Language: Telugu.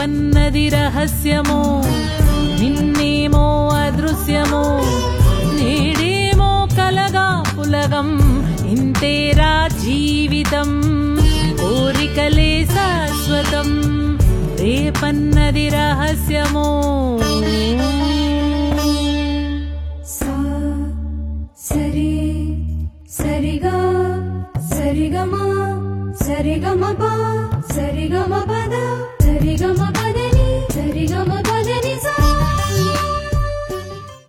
పన్నది రహస్యము నిన్నేమో అదృశ్యము నేడేమో కలగా పులగం ఇంతేరా జీవితం కోరికలే శాశ్వతం రేపన్నది రహస్యము. సరి సరిగా సరిగమా సరిగమ బా